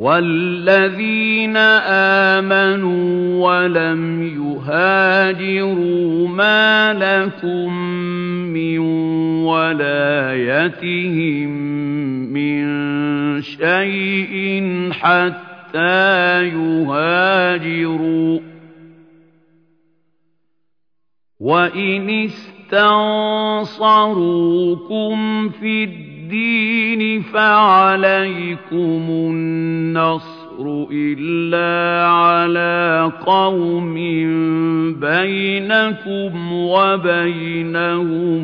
وَالَّذِينَ آمَنُوا وَلَمْ يُهَاجِرُوا مَا لَكُم مِّن وَلَايَتِهِم مِّن شَيْءٍ حَتَّىٰ يُهَاجِرُوا ۚ وَإِنِ اسْتَنصَرُوكُمْ فِي الدِّينِ فَعَلَيْكُمُ النَّصْرُ إِلَّا عَلَىٰ قَوْمٍ بَيْنَكُمْ وَبَيْنَهُم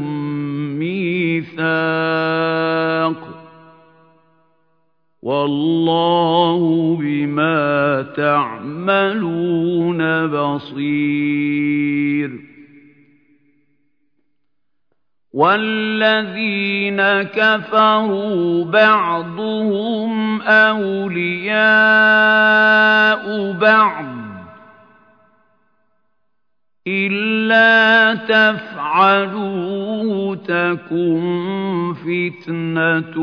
مِّيثَاقٌ ۗ وَاللَّهُ بِمَا تَعْمَلُونَ بَصِيرٌ وَالَّذِينَ كَفَرُوا بَعْضُهُمْ أَوْلِيَاءُ بَعْضٍ ۚ إِلَّا تَفْعَلُوهُ تَكُن فِتْنَةٌ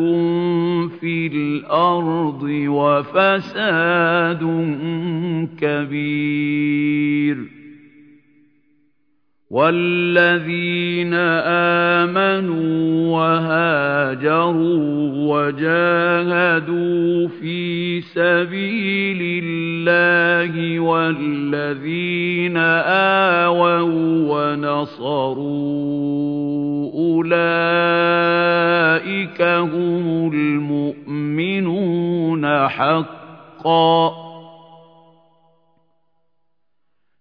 فِي الْأَرْضِ وَفَسَادٌ كَبِيرٌ وَالَّذِينَ آمَنُوا وَهَاجَرُوا وَجَاهَدُوا فِي سَبِيلِ اللَّهِ وَالَّذِينَ آوَوا وَّنَصَرُوا أُولَٰئِكَ هُمُ الْمُؤْمِنُونَ حَقًّا ۚ